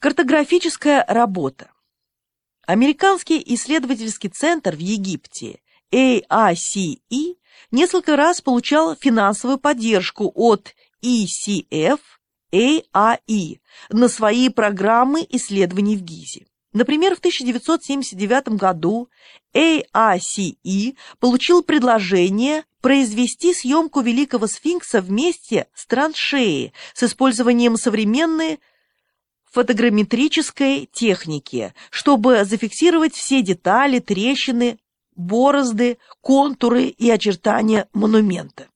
Картографическая работа. Американский исследовательский центр в Египте AICE несколько раз получал финансовую поддержку от ECF AAE на свои программы исследований в Гизе. Например, в 1979 году AICE получил предложение произвести съемку Великого Сфинкса вместе с траншеей с использованием современной фотограмметрической техники, чтобы зафиксировать все детали, трещины, борозды, контуры и очертания монумента.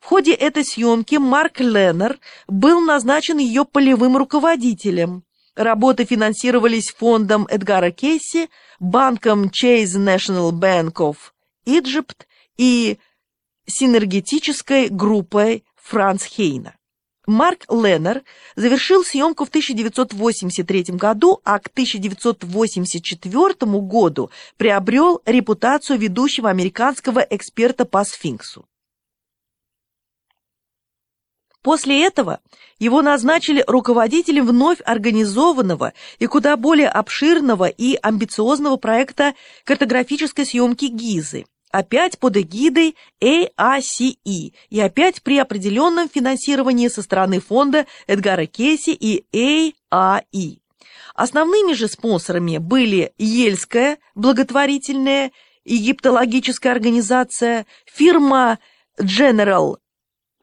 В ходе этой съемки Марк Леннер был назначен ее полевым руководителем. Работы финансировались фондом Эдгара Кейси, банком Chase National Bank of Egypt и синергетической группой Франц Хейна. Марк Леннер завершил съемку в 1983 году, а к 1984 году приобрел репутацию ведущего американского эксперта по сфинксу. После этого его назначили руководителем вновь организованного и куда более обширного и амбициозного проекта картографической съемки Гизы, опять под эгидой AACE и опять при определенном финансировании со стороны фонда Эдгара Кейси и AAE. Основными же спонсорами были Ельская благотворительная египтологическая организация, фирма General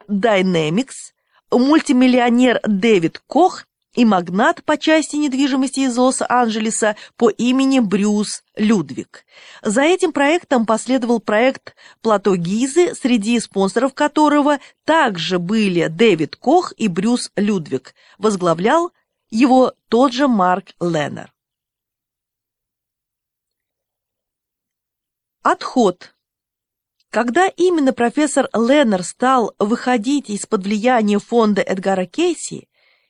Dynamics, мультимиллионер Дэвид Кох и магнат по части недвижимости из Лос-Анджелеса по имени Брюс Людвиг. За этим проектом последовал проект «Плато Гизы», среди спонсоров которого также были Дэвид Кох и Брюс Людвиг. Возглавлял его тот же Марк Леннер. Отход когда именно профессор Леннер стал выходить из-под влияния фонда Эдгара Кейси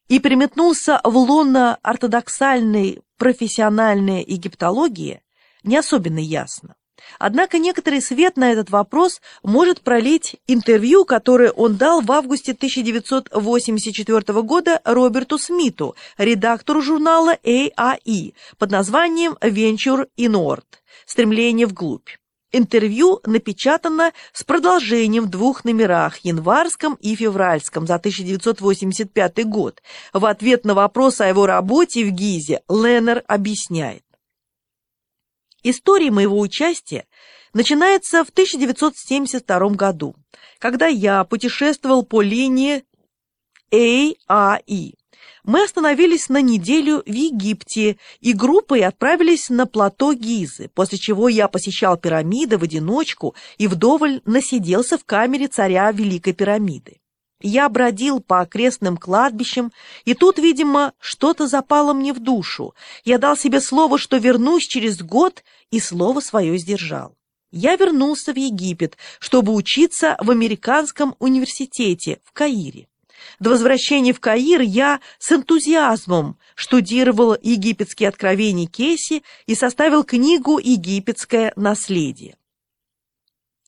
и приметнулся в лоно ортодоксальной профессиональной египтологии, не особенно ясно. Однако некоторый свет на этот вопрос может пролить интервью, которое он дал в августе 1984 года Роберту Смиту, редактору журнала AAE под названием «Venture Inward» – «Стремление вглубь». Интервью напечатано с продолжением в двух номерах, январском и февральском, за 1985 год. В ответ на вопрос о его работе в ГИЗе Леннер объясняет. История моего участия начинается в 1972 году, когда я путешествовал по линии AAE мы остановились на неделю в Египте и группой отправились на плато Гизы, после чего я посещал пирамиды в одиночку и вдоволь насиделся в камере царя Великой пирамиды. Я бродил по окрестным кладбищам, и тут, видимо, что-то запало мне в душу. Я дал себе слово, что вернусь через год, и слово свое сдержал. Я вернулся в Египет, чтобы учиться в американском университете в Каире. До возвращения в Каир я с энтузиазмом штудировал египетские откровения Кейси и составил книгу «Египетское наследие».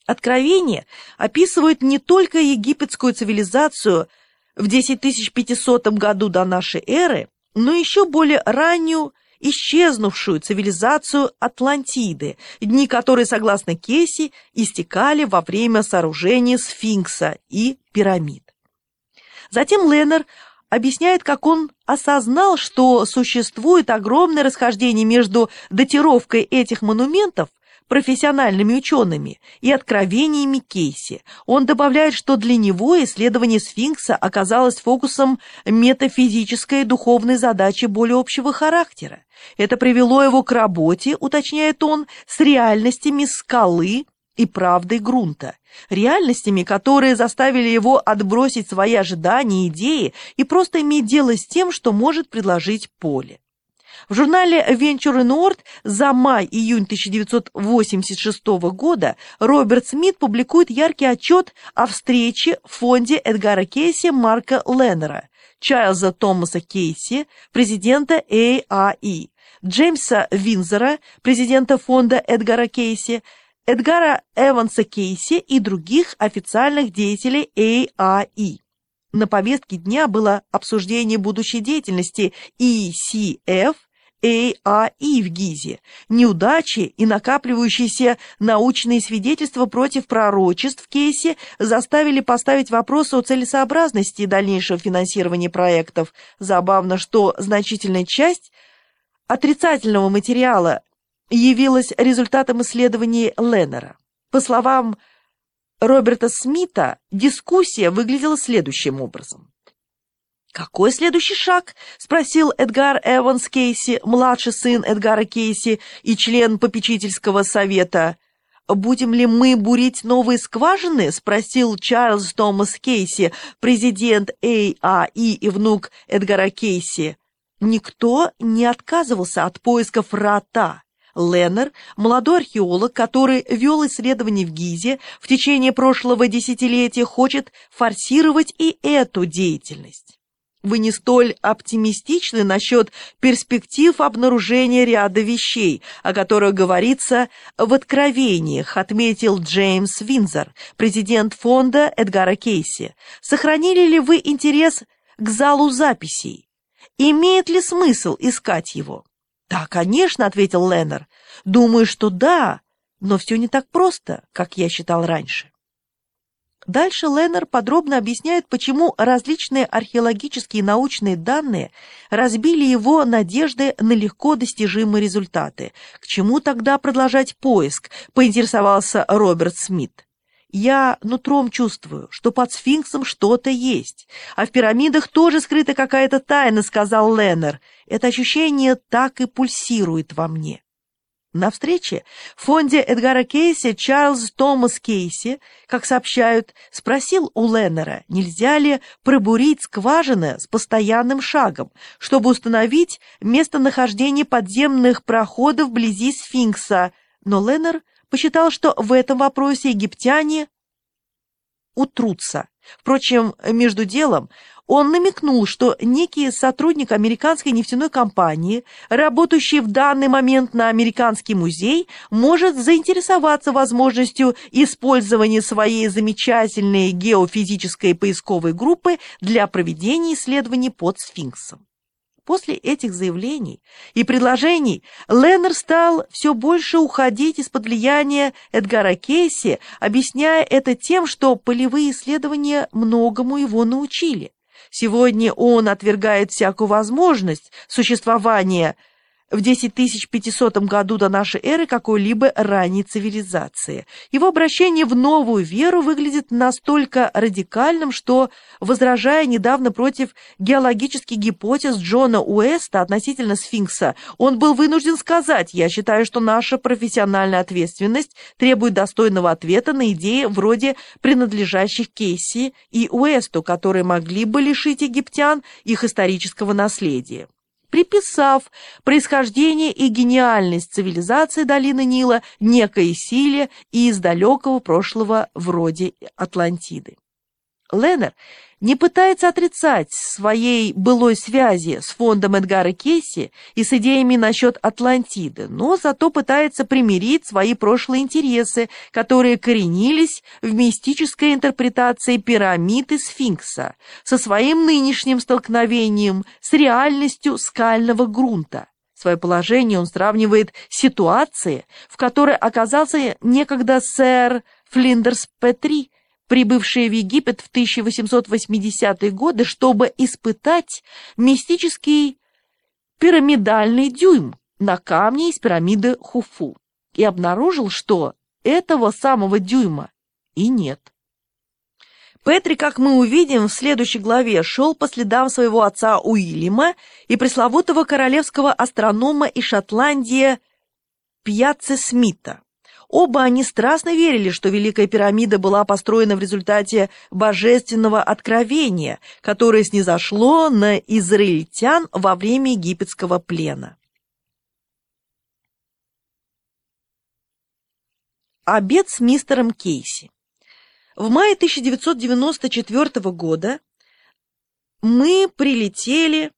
Откровения описывают не только египетскую цивилизацию в 10500 году до нашей эры, но еще более раннюю исчезнувшую цивилизацию Атлантиды, дни которой, согласно Кейси, истекали во время сооружения сфинкса и пирамид. Затем Леннер объясняет, как он осознал, что существует огромное расхождение между датировкой этих монументов профессиональными учеными и откровениями Кейси. Он добавляет, что для него исследование сфинкса оказалось фокусом метафизической и духовной задачи более общего характера. Это привело его к работе, уточняет он, с реальностями скалы и правдой грунта, реальностями, которые заставили его отбросить свои ожидания, идеи и просто иметь дело с тем, что может предложить поле. В журнале Venture North за май-июнь 1986 года Роберт Смит публикует яркий отчет о встрече в фонде Эдгара Кейси Марка Леннера, Чарльза Томаса Кейси, президента AAE, Джеймса Винзера, президента фонда Эдгара Кейси, Эдгара Эванса Кейси и других официальных деятелей AIE. на повестке дня было обсуждение будущей деятельности ECF AAE в Гизе, неудачи и накапливающиеся научные свидетельства против пророчеств в кейсе заставили поставить вопрос о целесообразности дальнейшего финансирования проектов. Забавно, что значительная часть отрицательного материала явилась результатом исследований Леннера. По словам Роберта Смита, дискуссия выглядела следующим образом. «Какой следующий шаг?» — спросил Эдгар Эванс Кейси, младший сын Эдгара Кейси и член попечительского совета. «Будем ли мы бурить новые скважины?» — спросил Чарльз Томас Кейси, президент ААИ и внук Эдгара Кейси. Никто не отказывался от поисков рота. Леннер, молодой археолог, который вел исследования в Гизе в течение прошлого десятилетия, хочет форсировать и эту деятельность. Вы не столь оптимистичны насчет перспектив обнаружения ряда вещей, о которых говорится в откровениях, отметил Джеймс Винзор, президент фонда Эдгара Кейси. Сохранили ли вы интерес к залу записей? Имеет ли смысл искать его? «Да, конечно», — ответил Леннер. «Думаю, что да, но все не так просто, как я считал раньше». Дальше Леннер подробно объясняет, почему различные археологические научные данные разбили его надежды на легко достижимые результаты. К чему тогда продолжать поиск, поинтересовался Роберт Смит. Я нутром чувствую, что под сфинксом что-то есть, а в пирамидах тоже скрыта какая-то тайна, сказал Леннер. Это ощущение так и пульсирует во мне. На встрече в фонде Эдгара Кейси Чарльз Томас Кейси, как сообщают, спросил у Леннера, нельзя ли пробурить скважины с постоянным шагом, чтобы установить местонахождение подземных проходов вблизи сфинкса, но Леннер посчитал, что в этом вопросе египтяне утрутся. Впрочем, между делом он намекнул, что некий сотрудник американской нефтяной компании, работающий в данный момент на американский музей, может заинтересоваться возможностью использования своей замечательной геофизической поисковой группы для проведения исследований под сфинксом. После этих заявлений и предложений Леннер стал все больше уходить из-под влияния Эдгара Кейси, объясняя это тем, что полевые исследования многому его научили. Сегодня он отвергает всякую возможность существования в 10500 году до нашей эры какой-либо ранней цивилизации. Его обращение в новую веру выглядит настолько радикальным, что, возражая недавно против геологических гипотез Джона Уэста относительно сфинкса, он был вынужден сказать, я считаю, что наша профессиональная ответственность требует достойного ответа на идеи вроде принадлежащих Кейси и Уэсту, которые могли бы лишить египтян их исторического наследия приписав происхождение и гениальность цивилизации долины Нила некой силе из далекого прошлого вроде Атлантиды. Леннер не пытается отрицать своей былой связи с фондом Эдгара Кейси и с идеями насчет Атлантиды, но зато пытается примирить свои прошлые интересы, которые коренились в мистической интерпретации пирамид и сфинкса, со своим нынешним столкновением с реальностью скального грунта. Свое положение он сравнивает с ситуацией, в которой оказался некогда сэр Флиндерс Петри, прибывшие в Египет в 1880-е годы, чтобы испытать мистический пирамидальный дюйм на камне из пирамиды Хуфу и обнаружил, что этого самого дюйма и нет. Петри, как мы увидим в следующей главе, шел по следам своего отца Уильяма и пресловутого королевского астронома из Шотландии Пьяце Смита. Оба они страстно верили, что Великая пирамида была построена в результате божественного откровения, которое снизошло на израильтян во время египетского плена. Обед с мистером Кейси. В мае 1994 года мы прилетели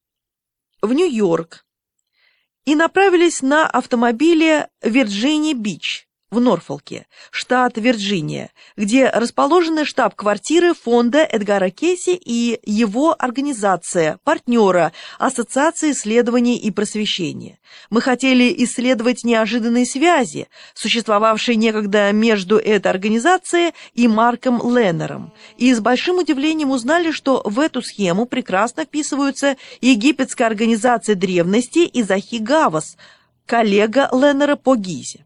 в Нью-Йорк и направились на автомобиле Вирджини-Бич, в Норфолке, штат Вирджиния, где расположены штаб-квартиры фонда Эдгара Кейси и его организация, партнера Ассоциации исследований и просвещения. Мы хотели исследовать неожиданные связи, существовавшие некогда между этой организацией и Марком Леннером, и с большим удивлением узнали, что в эту схему прекрасно вписываются египетская организация древности и Захи Гавас, коллега Леннера по Гизе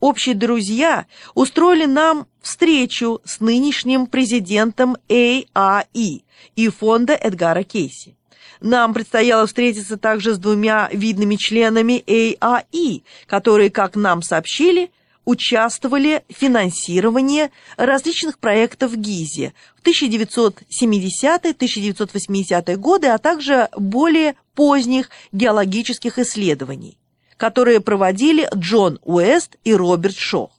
общие друзья устроили нам встречу с нынешним президентом ААИ и фонда Эдгара Кейси. Нам предстояло встретиться также с двумя видными членами ААИ, которые, как нам сообщили, участвовали в финансировании различных проектов в ГИЗе в 1970-1980-е годы, а также более поздних геологических исследований которые проводили Джон Уэст и Роберт Шох.